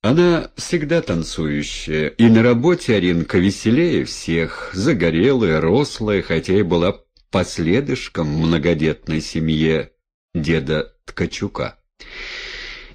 Она всегда танцующая, и на работе Аринка веселее всех, загорелая, рослая, хотя и была последышком многодетной семье деда Ткачука.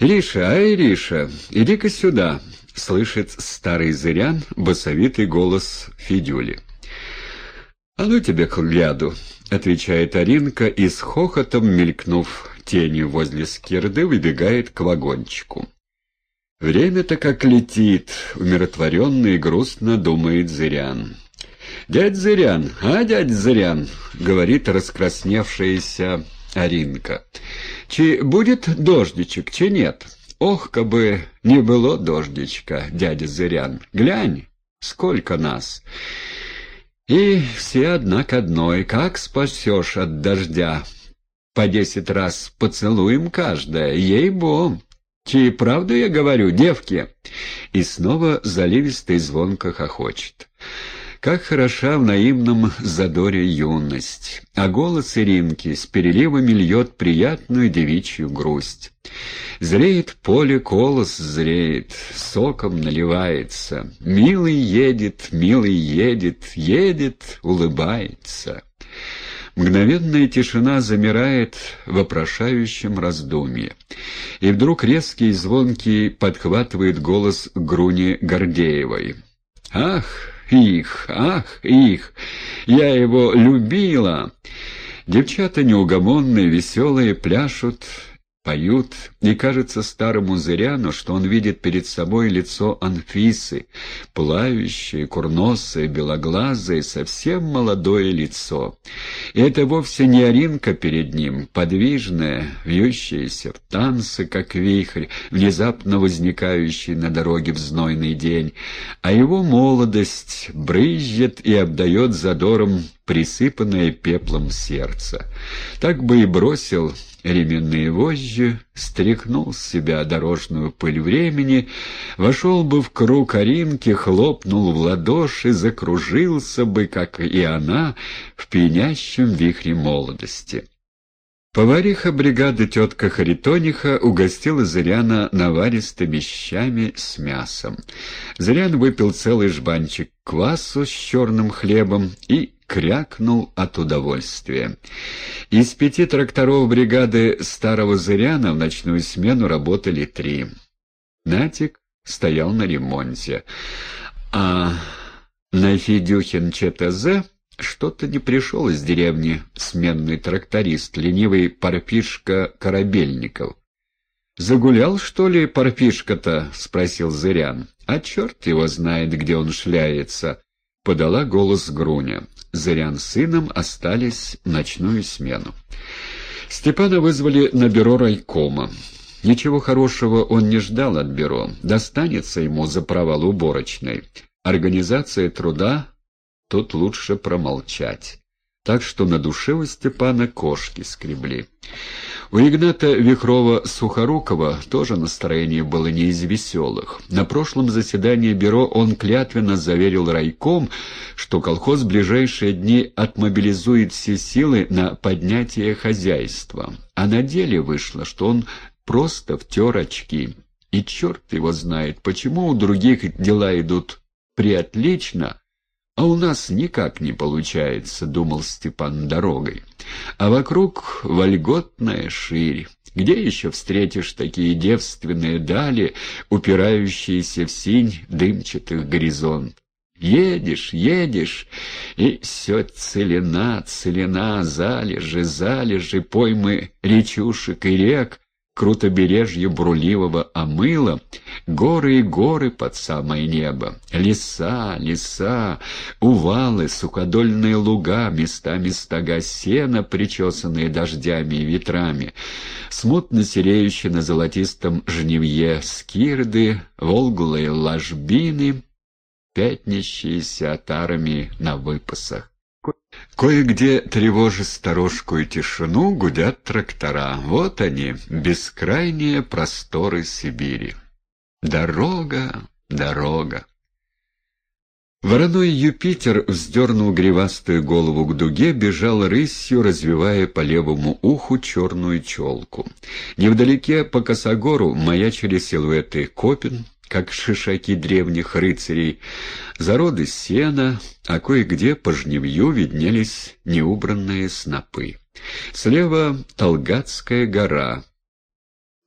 «Риша, ай, Риша, иди-ка сюда!» — слышит старый зырян басовитый голос Федюли. «А ну тебе к гляду!» — отвечает Аринка и с хохотом, мелькнув тенью возле скирды, выбегает к вагончику. Время-то как летит, умиротворенно и грустно думает Зырян. «Дядь Зырян, а, дядь Зырян!» — говорит раскрасневшаяся Аринка. «Чи будет дождичек, чи нет? Ох, кабы не было дождичка, дядя Зырян! Глянь, сколько нас!» И все одна к одной, как спасешь от дождя? По десять раз поцелуем каждая, ей-бом! Чи правду я говорю, девки?» И снова заливистый звонко хохочет. Как хороша в наивном задоре юность, а голос Иринки с переливами льет приятную девичью грусть. Зреет поле, колос зреет, соком наливается. Милый едет, милый едет, едет, улыбается. Мгновенная тишина замирает в вопрошающем раздумье. И вдруг резкий и звонкий подхватывает голос Груни Гордеевой. «Ах, их, ах, их! Я его любила!» Девчата неугомонные, веселые, пляшут, поют, и кажется старому Зыряну, что он видит перед собой лицо Анфисы, плавящее, курносое, белоглазое, совсем молодое лицо. И это вовсе не Аринка перед ним, подвижная, вьющаяся в танцы, как вихрь, внезапно возникающий на дороге в знойный день, а его молодость брызжет и обдает задором присыпанное пеплом сердце. Так бы и бросил ременные вожжи, стряхнул с себя дорожную пыль времени, вошел бы в круг Аринки, хлопнул в ладоши, закружился бы, как и она, в пьянящем вихре молодости. Повариха бригады тетка Харитониха угостила Зыряна наваристыми щами с мясом. Зырян выпил целый жбанчик квасу с черным хлебом и крякнул от удовольствия. Из пяти тракторов бригады Старого Зыряна в ночную смену работали три. Натик стоял на ремонте, а на Федюхин ЧТЗ что-то не пришел из деревни сменный тракторист, ленивый парпишка Корабельников. «Загулял, что ли, парпишка-то?» — спросил Зырян. «А черт его знает, где он шляется», — подала голос Груня. Зырян с сыном остались ночную смену. Степана вызвали на бюро райкома. Ничего хорошего он не ждал от бюро. Достанется ему за провал уборочной. Организация труда тут лучше промолчать. Так что на душе у Степана кошки скребли. У Игната Вихрова-Сухорукова тоже настроение было не из веселых. На прошлом заседании бюро он клятвенно заверил райком, что колхоз в ближайшие дни отмобилизует все силы на поднятие хозяйства. А на деле вышло, что он просто втер очки. И черт его знает, почему у других дела идут приотлично, «А у нас никак не получается», — думал Степан дорогой. «А вокруг вольготная ширь. Где еще встретишь такие девственные дали, упирающиеся в синь дымчатых горизонт? Едешь, едешь, и все целена, целена, залежи, залежи, поймы речушек и рек, крутобережье Бруливого омыла, горы и горы под самое небо, леса, леса, увалы, суходольные луга, местами стога сена, причесанные дождями и ветрами, смутно сереющие на золотистом жневье скирды, волглые ложбины, пятнящиеся отарами на выпасах. Кое-где, тревожа сторожку и тишину, гудят трактора. Вот они, бескрайние просторы Сибири. Дорога, дорога. Вороной Юпитер вздернул гривастую голову к дуге, бежал рысью, развивая по левому уху черную челку. Невдалеке по косогору маячили силуэты Копин, как шишаки древних рыцарей, зароды сена, а кое-где по жневью виднелись неубранные снопы. Слева Толгатская гора,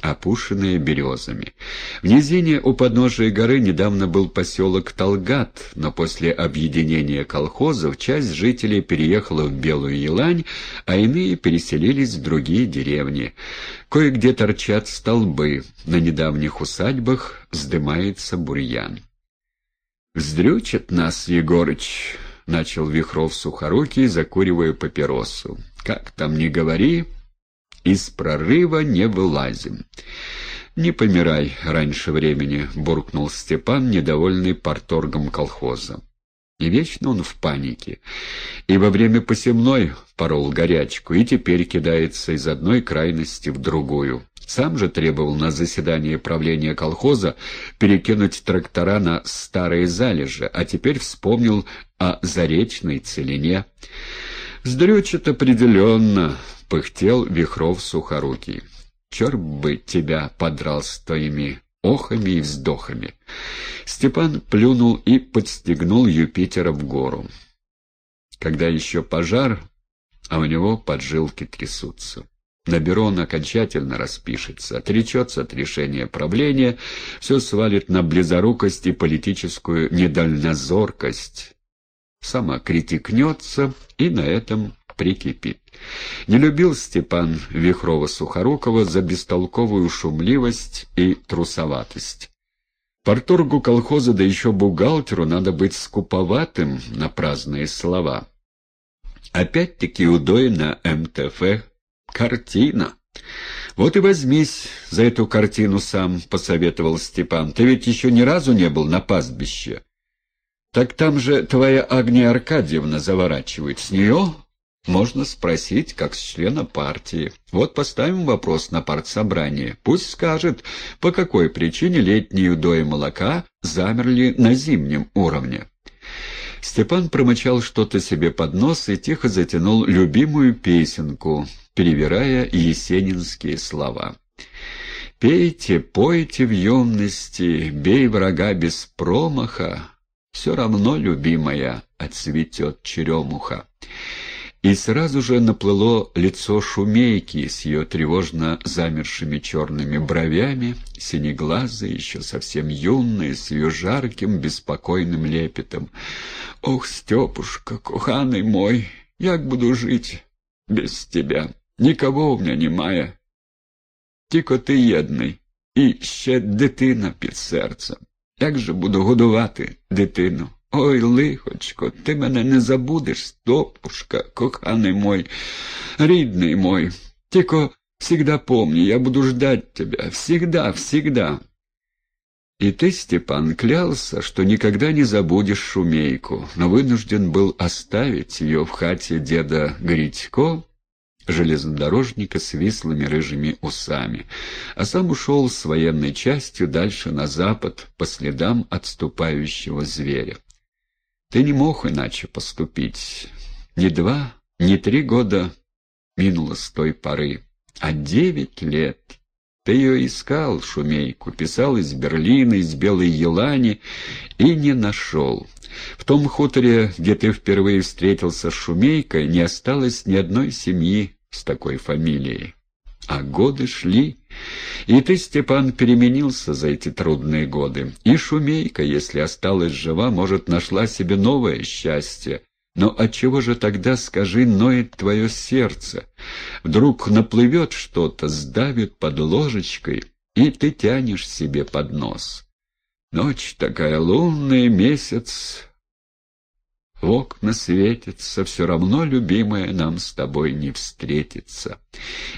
опушенные березами. В низине у подножия горы недавно был поселок Талгат, но после объединения колхозов часть жителей переехала в Белую Елань, а иные переселились в другие деревни. Кое-где торчат столбы, на недавних усадьбах вздымается бурьян. «Вздрючит нас, Егорыч», — начал Вихров сухорукий, закуривая папиросу. «Как там не говори, из прорыва не вылазим. «Не помирай раньше времени», — буркнул Степан, недовольный порторгом колхоза. И вечно он в панике. И во время посемной порол горячку, и теперь кидается из одной крайности в другую. Сам же требовал на заседании правления колхоза перекинуть трактора на старые залежи, а теперь вспомнил о заречной целине. Сдрючит определенно, — пыхтел Вихров сухорукий. «Черт бы тебя подрал с твоими охами и вздохами!» Степан плюнул и подстегнул Юпитера в гору. Когда еще пожар, а у него поджилки трясутся. На бюро он окончательно распишется, отречется от решения правления, все свалит на близорукость и политическую недальнозоркость. Сама критикнется и на этом прикипит. Не любил Степан Вихрова-Сухорукова за бестолковую шумливость и трусоватость. Порторгу колхоза, да еще бухгалтеру, надо быть скуповатым на праздные слова. Опять-таки удой на МТФ. Картина. «Вот и возьмись за эту картину сам», — посоветовал Степан. «Ты ведь еще ни разу не был на пастбище». «Так там же твоя Агния Аркадьевна заворачивает. С нее можно спросить, как с члена партии. Вот поставим вопрос на партсобрание. Пусть скажет, по какой причине летние удои молока замерли на зимнем уровне. Степан промычал что-то себе под нос и тихо затянул любимую песенку, перевирая есенинские слова. «Пейте, пойте в юности, бей врага без промаха, все равно, любимая, отцветет черемуха». И сразу же наплыло лицо шумейки с ее тревожно замершими черными бровями, синеглазая, еще совсем юная, с ее жарким, беспокойным лепетом. «Ох, Степушка, куханый мой, як буду жить без тебя? Никого у меня немає. Тільки ти єдний, і ще дитина під серцем. Як же буду годувати дитину?» Ой, лихочко, ти мене не забудеш, стопушка, коханий мой, рідний мой. Тільки всегда помни, я буду ждать тебя, всегда, всегда. И ты, Степан, клялся, что никогда не забудешь шумейку, но вынужден был оставить ее в хате деда Гритько, железнодорожника с вислыми рыжими усами, а сам ушел с военной частью дальше на запад по следам отступающего зверя. Ты не мог иначе поступить. Не два, не три года минуло с той поры, а девять лет. Ты ее искал, Шумейку, писал из Берлина, из Белой Елани, и не нашел. В том хуторе, где ты впервые встретился с Шумейкой, не осталось ни одной семьи с такой фамилией. А годы шли, и ты, Степан, переменился за эти трудные годы. И Шумейка, если осталась жива, может, нашла себе новое счастье. Но отчего же тогда, скажи, ноет твое сердце? Вдруг наплывет что-то, сдавит под ложечкой, и ты тянешь себе под нос. Ночь такая лунная, месяц в окна светится, все равно, любимая, нам с тобой не встретится.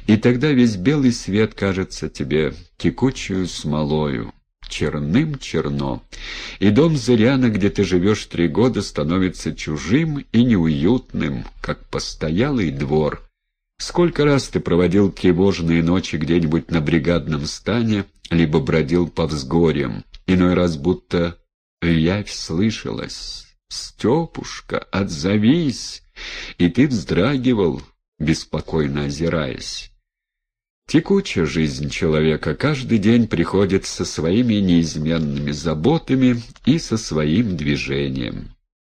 И тогда весь белый свет кажется тебе текучую смолою, черным черно. И дом Зыряна, где ты живешь три года, становится чужим и неуютным, как постоялый двор. Сколько раз ты проводил тревожные ночи где-нибудь на бригадном стане, либо бродил по взгорьям, иной раз будто явь слышалась. «Степушка, отзовись!» И ты вздрагивал, беспокойно озираясь. Текучая жизнь человека каждый день приходит со своими неизменными заботами и со своим движением.